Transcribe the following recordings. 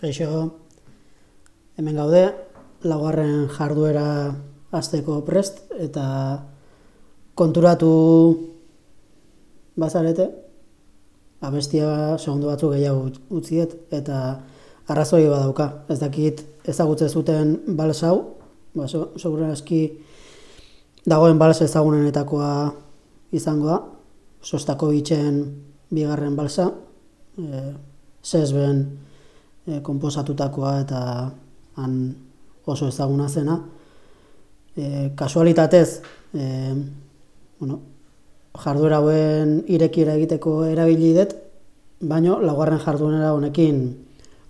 Kaixo, hemen gaude, laugarren jarduera azteko prest, eta konturatu bazarete, abestia segundu batzuk gehiago utziet, eta arrazoi badauka. Ez dakit ezagutze zuten bals hau, ba, seguren aski dagoen bals ezagunenetakoa izangoa, sostako bitxen bigarren balsa, e, zezben e, komposatutakoa eta han oso ezaguna zena. E, kasualitatez, e, bueno, jarduera hauen irekiera egiteko erabili dut, baino laugarren jarduera honekin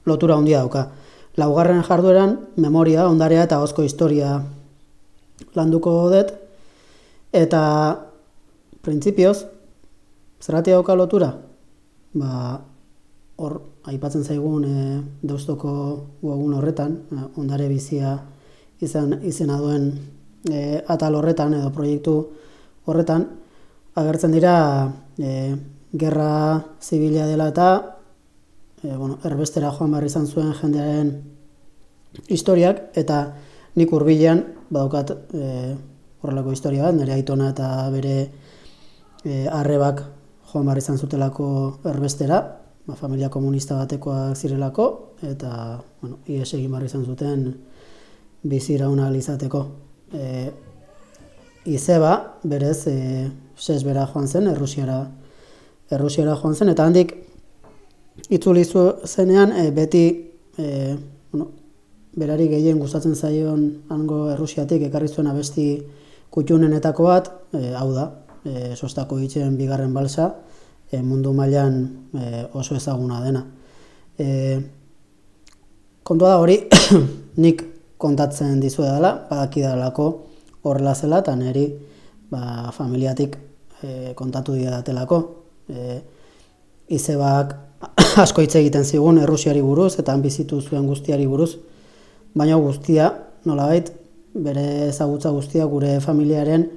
lotura handia dauka. Laugarren jardueran memoria, ondarea eta hozko historia landuko dut, eta printzipioz, zerratia dauka lotura? Ba, hor, aipatzen zaigun e, deustoko guagun horretan, e, ondare bizia izan, izena duen e, atal horretan edo proiektu horretan, agertzen dira e, gerra zibila dela eta e, bueno, erbestera joan behar izan zuen jendearen historiak, eta nik urbilean badaukat e, horrelako historia bat, nire aitona eta bere e, arrebak joan behar izan zutelako erbestera, ba, familia komunista batekoa zirelako, eta, bueno, ies egin barri izan zuten bizira una izateko. E, izeba, berez, e, bera joan zen, errusiara, errusiara joan zen, eta handik, itzuli zenean, e, beti, e, bueno, berari gehien gustatzen zaion hango errusiatik, ekarri zuen abesti kutxunenetako bat, e, hau da, e, sostako hitzen bigarren balsa, e, mundu mailan e, oso ezaguna dena. E, kontua da hori, nik kontatzen dizu dela, badaki dalako horrela zela, eta niri ba, familiatik e, kontatu dira datelako. E, izebak asko hitz egiten zigun errusiari buruz, eta han bizitu zuen guztiari buruz, baina guztia, nolabait, bere ezagutza guztia gure familiaren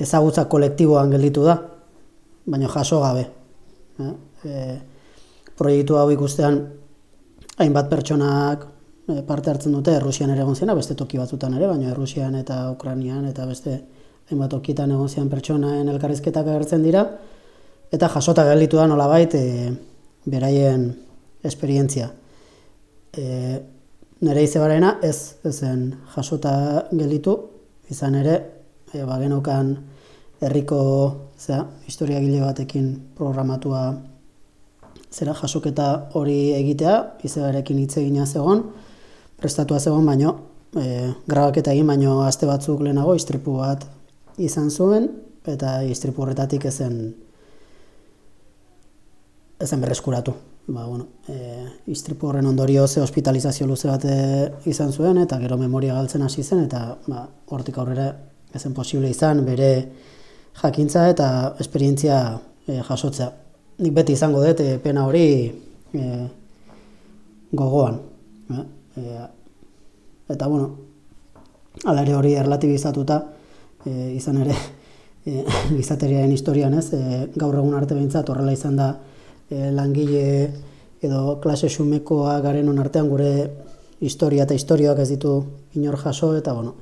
ezagutza kolektiboan gelditu da baina jaso gabe. E, proiektu hau ikustean hainbat pertsonak e, parte hartzen dute Errusian ere egon zena, beste toki batzutan ere, baina Errusian eta Ukrainian eta beste hainbat tokitan egon zian pertsonaen elkarrizketak agertzen dira, eta jasota gelditu da nolabait e, beraien esperientzia. E, nere izebarena ez, ezen jasota gelditu, izan ere, e, bagenokan herriko zera, historiagile batekin programatua zera jasoketa hori egitea, izebarekin hitz egina zegon, prestatua zegon, baino, e, grabaketa egin, baino aste batzuk lehenago istripu bat izan zuen, eta istripu horretatik ezen ezen berreskuratu. Ba, bueno, e, istripu horren ondorio ze hospitalizazio luze bat izan zuen, eta gero memoria galtzen hasi zen, eta ba, hortik aurrera ezen posible izan, bere jakintza eta esperientzia e, jasotzea. Nik beti izango dut e, pena hori e, gogoan. E, eta bueno, ala ere hori erlatibizatuta e, izan ere e, gizateriaren historian ez, e, gaur egun arte behintzat horrela izan da e, langile edo klase xumekoa garen artean gure historia eta historioak ez ditu inor jaso eta bueno,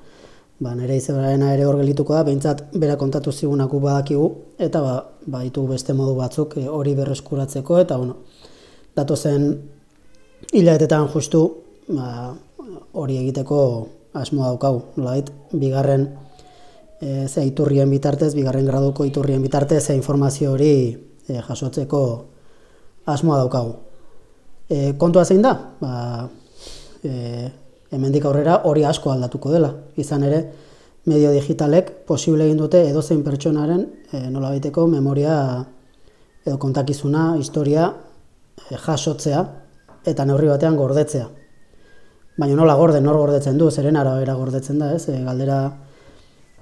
ba, nire izebarena ere hor gelituko da, behintzat bera kontatu zigunaku badakigu, eta ba, ba ditugu beste modu batzuk eh, hori berreskuratzeko, eta bueno, datu zen hilaetetan justu ba, hori egiteko asmo daukagu, nolait, bigarren e, ze iturrien bitartez, bigarren graduko iturrien bitartez, ze informazio hori e, jasotzeko asmoa daukagu. E, kontua zein da? Ba, e, hemendik aurrera hori asko aldatuko dela. Izan ere, medio digitalek posible egin dute edozein pertsonaren e, nolabaiteko memoria edo kontakizuna, historia e, jasotzea eta neurri batean gordetzea. Baina nola gorde, nor gordetzen du, zeren arabera gordetzen da, ez? E, galdera,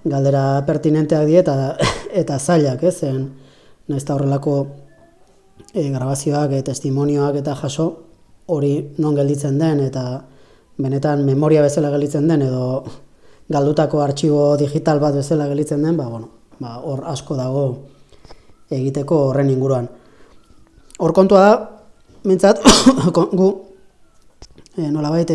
galdera pertinenteak die eta, eta zailak, ez? Zen, nahiz horrelako e, grabazioak, e, testimonioak eta jaso hori non gelditzen den eta benetan memoria bezala gelitzen den edo galdutako artxibo digital bat bezala gelitzen den, ba, bueno, ba, hor asko dago egiteko horren inguruan. Hor kontua da, mintzat, gu e, nolabait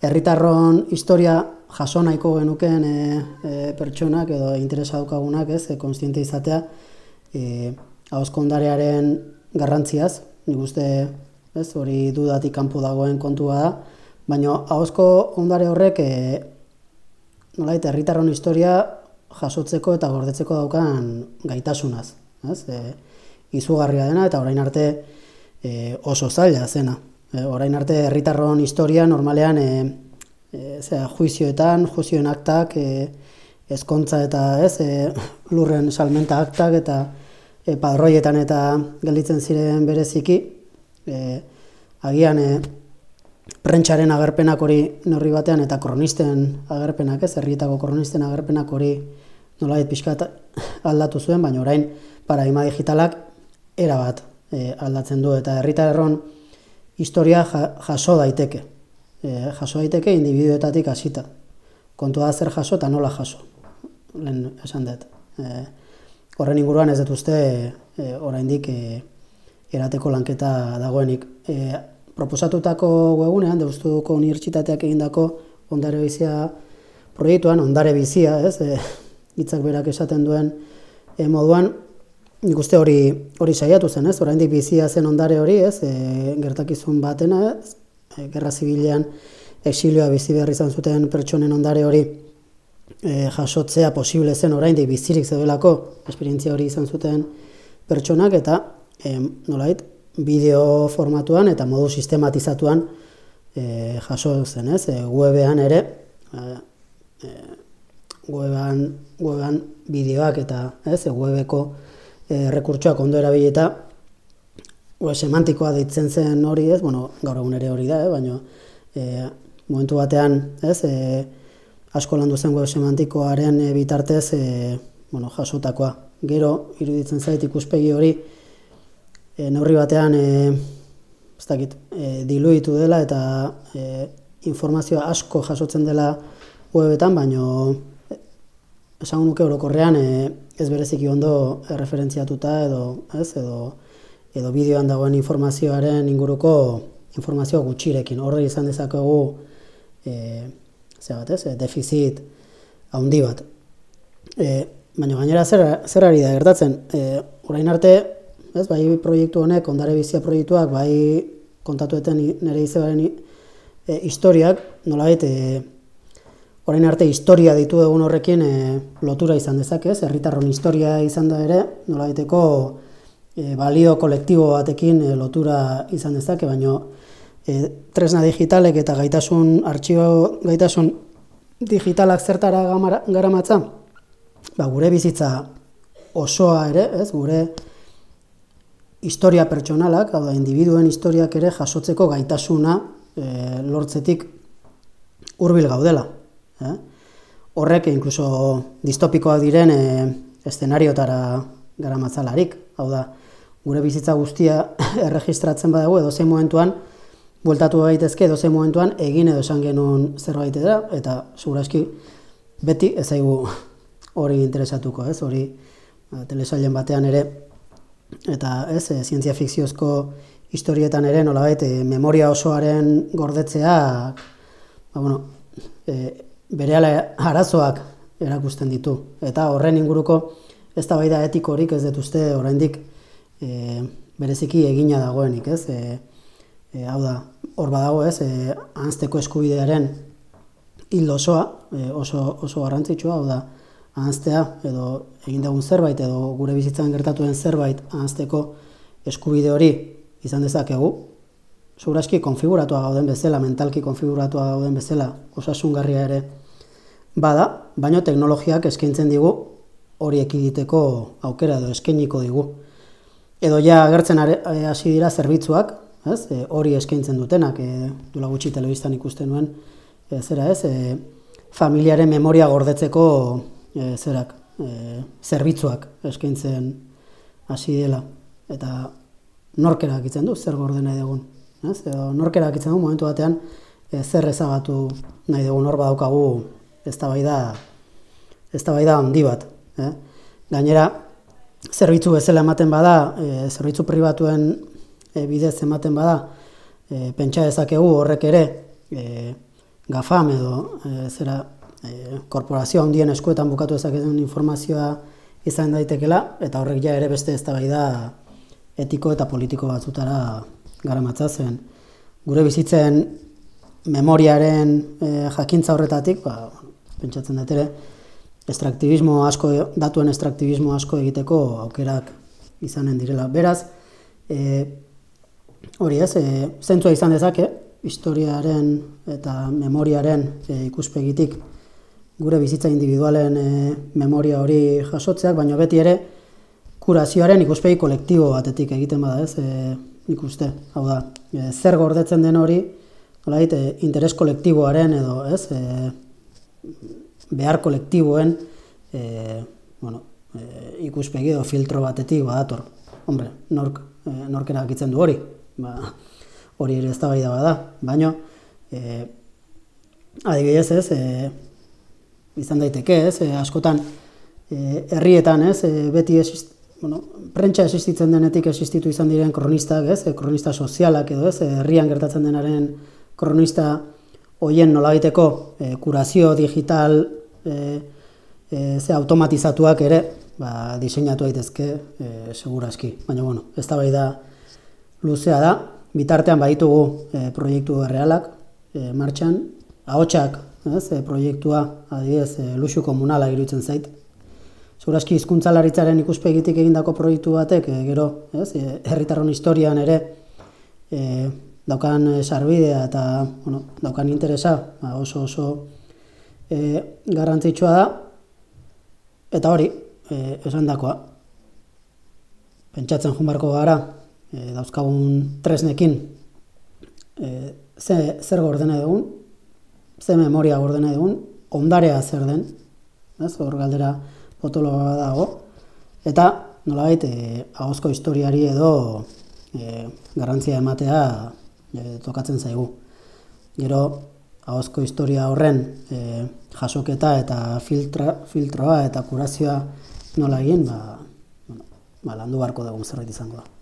herritarron historia jaso nahiko genuken e, e, pertsonak edo interesa daukagunak, ez, e, konstiente izatea e, ahoskondarearen garrantziaz, nik uste, ez, hori dudatik kanpo dagoen kontua da, baina ahozko ondare horrek e, nolait, herritarron historia jasotzeko eta gordetzeko daukan gaitasunaz, ez, e, izugarria dena eta orain arte e, oso zaila zena. E, orain arte herritarron historia normalean e, e, zera, juizioetan, juizioen aktak, e, ezkontza eta ez, e, lurren salmenta aktak eta e, padroietan eta gelditzen ziren bereziki, e, agian e, prentsaren agerpenak hori norri batean eta kronisten agerpenak, ez, herrietako kronisten agerpenak hori nolait pixka aldatu zuen, baina orain paradigma digitalak erabat e, aldatzen du eta herritarron historia jaso daiteke. E, jaso daiteke individuetatik hasita. Kontua zer jaso eta nola jaso. Lehen esan dut. E, horren inguruan ez dut uste e, oraindik e, erateko lanketa dagoenik. E, proposatutako webunean, deustuko unibertsitateak egindako ondare bizia proiektuan, ondare bizia, ez, e, hitzak berak esaten duen e, moduan, Nik uste hori hori saiatu zen, ez? Oraindik bizia zen ondare hori, ez? E, gertakizun batena, ez? E, gerra zibilean exilioa bizi behar izan zuten pertsonen ondare hori e, jasotzea posible zen oraindik bizirik zedelako esperientzia hori izan zuten pertsonak eta e, nolait bideo formatuan eta modu sistematizatuan e, jaso zen, ez? E, webean ere e, webean, webean bideoak eta ez? E, webeko e, rekurtsoak ondo erabilita ue, semantikoa deitzen zen hori ez, bueno, gaur egun ere hori da, eh, baina e, momentu batean ez, e, asko landu zen web semantikoaren bitartez e, bueno, jasotakoa. Gero, iruditzen zait ikuspegi hori e, neurri batean e, ez dakit, e, diluitu dela eta e, informazioa asko jasotzen dela webetan, baina esan nuke orokorrean e, ez bereziki ondo referentziatuta edo, ez, edo edo bideoan dagoen informazioaren inguruko informazio gutxirekin. Horre izan dezakegu e, ze bat, ez, defizit handi bat. E, baina gainera zer, zer ari da gertatzen? E, orain arte, ez, bai proiektu honek, ondare bizia proiektuak, bai kontatueten nire izabaren e, historiak, nola e, orain arte historia ditu egun horrekin e, lotura izan dezakez, herritarron historia izan da ere, nola e, balio kolektibo batekin e, lotura izan dezake, baina e, tresna digitalek eta gaitasun artxibo gaitasun digitalak zertara garamatza, ba, gure bizitza osoa ere, ez, gure historia pertsonalak, hau da, individuen historiak ere jasotzeko gaitasuna e, lortzetik hurbil gaudela. Eh? Horrek, inkluso distopikoak diren e, eszenariotara gara matzalarik. Hau da, gure bizitza guztia erregistratzen badago edo zein momentuan, bueltatu gaitezke edo zein momentuan egin edo esan genuen zerbait da, eta segurazki beti ez zaigu hori interesatuko, ez? Hori ba, telesailen batean ere eta ez, e, zientzia fikziozko historietan ere nolabait e, memoria osoaren gordetzea ba, bueno, e, bere arazoak erakusten ditu. Eta horren inguruko ez da baida etikorik ez detuzte oraindik e, bereziki egina dagoenik, ez? E, e, hau da, hor badago ez, e, anzteko eskubidearen hil osoa, e, oso, oso garrantzitsua, hau da, anztea edo egin dagun zerbait edo gure bizitzan gertatuen zerbait anzteko eskubide hori izan dezakegu, Zuraski konfiguratua gauden bezala, mentalki konfiguratua gauden bezala, osasungarria ere bada, baina teknologiak eskaintzen digu hori ekiditeko aukera edo eskainiko digu. Edo ja agertzen eh, hasi dira zerbitzuak, ez? E, hori eskaintzen dutenak, e, dula gutxi telebistan ikusten nuen, e, zera ez, e, familiaren memoria gordetzeko e, zerak, e, zerbitzuak eskaintzen hasi dela. Eta norkera egitzen du, zer gorde nahi dugun. Ez? Edo norkera egitzen du, momentu batean, e, zer ezagatu nahi dugun hor badaukagu eztabaida eztabaida handi bat, eh? Gainera zerbitzu bezala ematen bada, e, zerbitzu pribatuen e, bidez ematen bada, e, pentsa dezakegu horrek ere e, gafam edo e, zera e, korporazioa handien eskuetan bukatu ezaketen informazioa izan daitekela, eta horrek ja ere beste ez da etiko eta politiko batzutara gara zen. Gure bizitzen memoriaren e, jakintza horretatik, ba, pentsatzen dut ere, estraktibismo asko, datuen estraktibismo asko egiteko aukerak izanen direla. Beraz, e, hori ez, e, zentzua izan dezake, historiaren eta memoriaren e, ikuspegitik gure bizitza individualen e, memoria hori jasotzeak, baina beti ere kurazioaren ikuspegi kolektibo batetik egiten bada ez, e, ikuste, hau da, e, zer gordetzen den hori, Olait, e, interes kolektiboaren edo, ez, e, behar kolektiboen e, bueno, e, ikuspegi edo filtro batetik badator. Hombre, nork, e, nork erakitzen du hori, ba, hori ere ez da. Bada, baina e, adibidez ez, e, izan daiteke ez, e, askotan e, herrietan ez, e, beti esist, bueno, prentsa existitzen denetik existitu izan diren kronistak ez, e, kronista sozialak edo ez, herrian gertatzen denaren kronista hoien nolabiteko e, kurazio digital e, e, ze automatizatuak ere ba, diseinatu daitezke e, seguraski. Baina, bueno, ez da bai da luzea da, bitartean baditugu e, proiektu realak e, martxan, ahotsak ez, e, proiektua adibidez e, luxu komunala iruditzen zait. Segurazki hizkuntzalaritzaren ikuspegitik egindako proiektu batek, e, gero, ez, herritarron historian ere e, daukan sarbidea eta bueno, daukan interesa ba, oso oso e, garrantzitsua da, eta hori, e, esan dakoa, pentsatzen junbarko gara, e, dauzkagun tresnekin, e, ze, zer gordena dugun, ze memoria gordena dugun, ondarea zer den, ez, hor galdera potoloa dago, eta nolabait, e, ahozko historiari edo e, garrantzia ematea e, tokatzen zaigu. Gero, ahozko historia horren e, jasoketa eta filtra, filtroa eta kurazioa nola egin, ba, bueno, ba, landu barko dugun zerbait izango da.